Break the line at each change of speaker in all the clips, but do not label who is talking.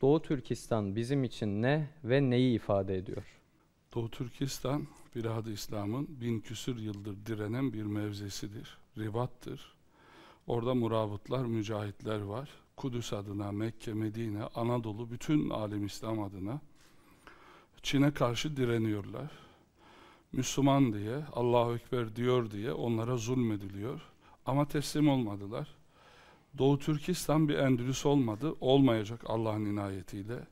Doğu Türkistan bizim için ne ve neyi ifade ediyor?
Doğu Türkistan, Bilad-ı İslam'ın bin küsür yıldır direnen bir mevzesidir, ribattır. Orada murabıtlar, mücahitler var. Kudüs adına, Mekke, Medine, Anadolu, bütün alem İslam adına Çin'e karşı direniyorlar. Müslüman diye, Allahu Ekber diyor diye onlara zulmediliyor. Ama teslim olmadılar. Doğu Türkistan bir Endülüs olmadı, olmayacak Allah'ın inayetiyle.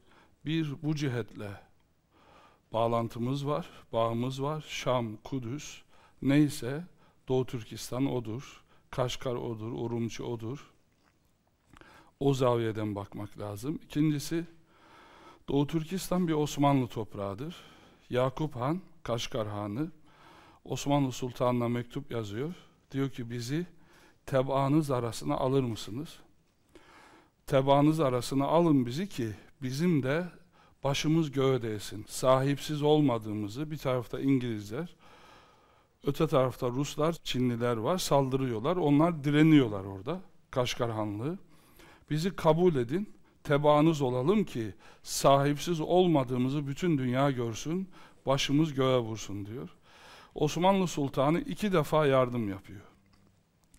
Bir bu cihetle bağlantımız var, bağımız var. Şam, Kudüs, neyse Doğu Türkistan odur. Kaşgar odur, Urumçi odur. O zaviyeden bakmak lazım. İkincisi, Doğu Türkistan bir Osmanlı toprağıdır. Yakup Han, Kaşgar Hanı, Osmanlı Sultanı'na mektup yazıyor. Diyor ki bizi tebaanız arasına alır mısınız? Tebaanız arasına alın bizi ki bizim de başımız göğe değsin. Sahipsiz olmadığımızı bir tarafta İngilizler, öte tarafta Ruslar, Çinliler var, saldırıyorlar. Onlar direniyorlar orada, Kaşgar Hanlığı. Bizi kabul edin, tebaanız olalım ki sahipsiz olmadığımızı bütün dünya görsün, başımız göğe vursun diyor. Osmanlı Sultanı iki defa yardım yapıyor.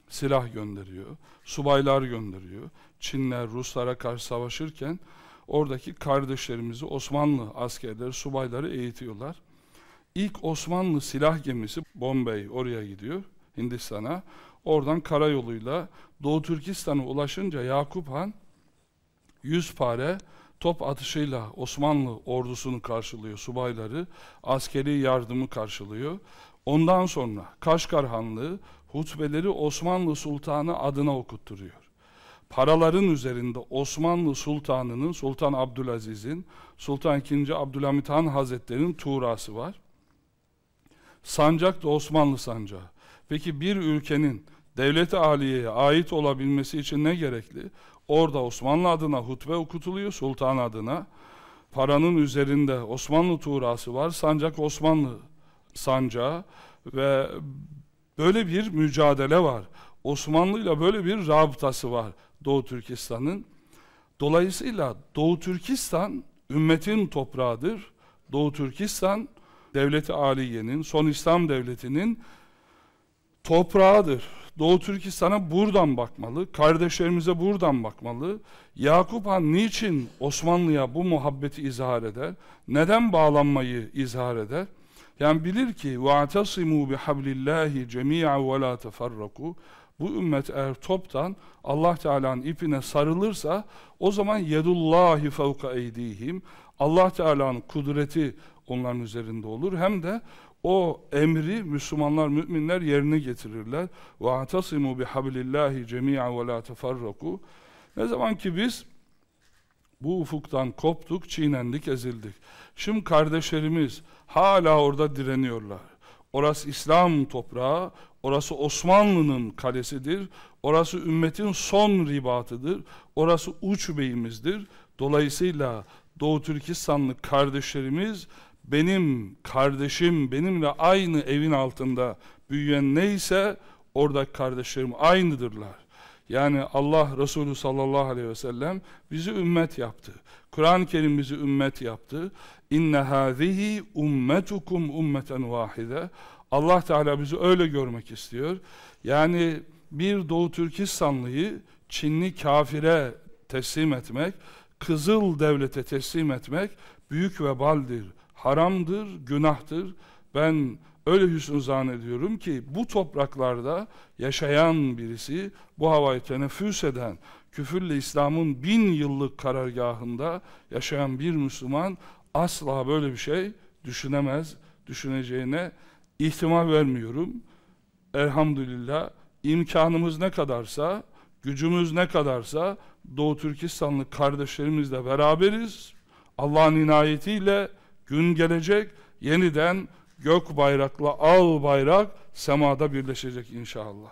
Silah gönderiyor, subaylar gönderiyor. Çinler Ruslara karşı savaşırken oradaki kardeşlerimizi Osmanlı askerleri, subayları eğitiyorlar. İlk Osmanlı silah gemisi Bombay oraya gidiyor, Hindistan'a. Oradan karayoluyla Doğu Türkistan'a ulaşınca Yakup Han 100 pare top atışıyla Osmanlı ordusunu karşılıyor, subayları, askeri yardımı karşılıyor. Ondan sonra Kaşgar Hanlığı hutbeleri Osmanlı Sultanı adına okutturuyor. Paraların üzerinde Osmanlı Sultanı'nın, Sultan Abdülaziz'in, Sultan II. Abdülhamit Han Hazretleri'nin tuğrası var. Sancak da Osmanlı sancağı. Peki bir ülkenin devlet-i aliyeye ait olabilmesi için ne gerekli? Orada Osmanlı adına hutbe okutuluyor, sultan adına. Paranın üzerinde Osmanlı tuğrası var, sancak Osmanlı sancağı ve böyle bir mücadele var. Osmanlı ile böyle bir rabıtası var Doğu Türkistan'ın. Dolayısıyla Doğu Türkistan ümmetin toprağıdır. Doğu Türkistan devleti aliyenin, son İslam devletinin toprağıdır. Doğu Türkistan'a buradan bakmalı, kardeşlerimize buradan bakmalı. Yakup Han niçin Osmanlı'ya bu muhabbeti izhar eder? Neden bağlanmayı izhar eder? Yani bilir ki وَاَعْتَصِمُوا بِحَبْلِ اللّٰهِ جَمِيعًا وَلَا تَفَرَّقُوا Bu ümmet eğer toptan Allah Teala'nın ipine sarılırsa o zaman yedullahi fevka eydihim Allah Teala'nın kudreti onların üzerinde olur. Hem de o emri Müslümanlar, müminler yerine getirirler. وَاَعْتَصِمُوا بِحَبْلِ اللّٰهِ جَمِيعًا وَلَا تَفَرَّقُوا Ne zaman ki biz bu ufuktan koptuk, çiğnendik, ezildik. Şimdi kardeşlerimiz hala orada direniyorlar. Orası İslam toprağı, orası Osmanlı'nın kalesidir, orası ümmetin son ribatıdır, orası uç beyimizdir. Dolayısıyla Doğu Türkistanlı kardeşlerimiz benim kardeşim, benimle aynı evin altında büyüyen neyse orada kardeşlerim aynıdırlar. Yani Allah Resulü sallallahu aleyhi ve sellem bizi ümmet yaptı. Kur'an-ı Kerim bizi ümmet yaptı. İnne hâzihi ummetukum ummeten vahide. Allah Teala bizi öyle görmek istiyor. Yani bir Doğu Türkistanlıyı Çinli kafire teslim etmek, Kızıl Devlet'e teslim etmek büyük vebaldir, haramdır, günahtır. Ben öyle hüsnü zannediyorum ki bu topraklarda yaşayan birisi, bu havayı teneffüs eden, küfürle İslam'ın bin yıllık karargahında yaşayan bir Müslüman asla böyle bir şey düşünemez, düşüneceğine ihtimal vermiyorum. Elhamdülillah imkanımız ne kadarsa, gücümüz ne kadarsa Doğu Türkistanlı kardeşlerimizle beraberiz. Allah'ın inayetiyle gün gelecek yeniden gök bayrakla al bayrak semada birleşecek inşallah.